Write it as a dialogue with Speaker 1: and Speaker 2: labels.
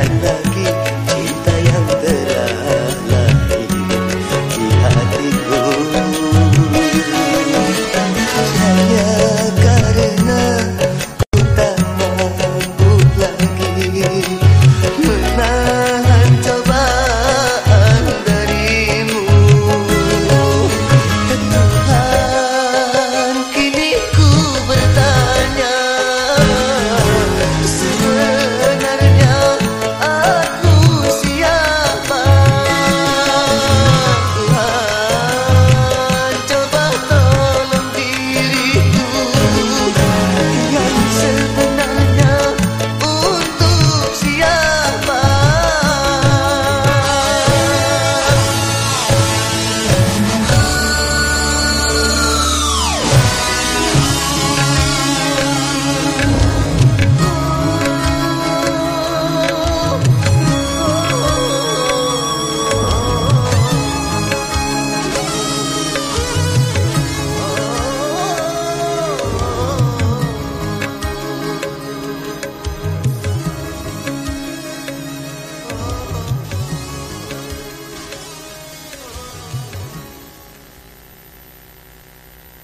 Speaker 1: la la.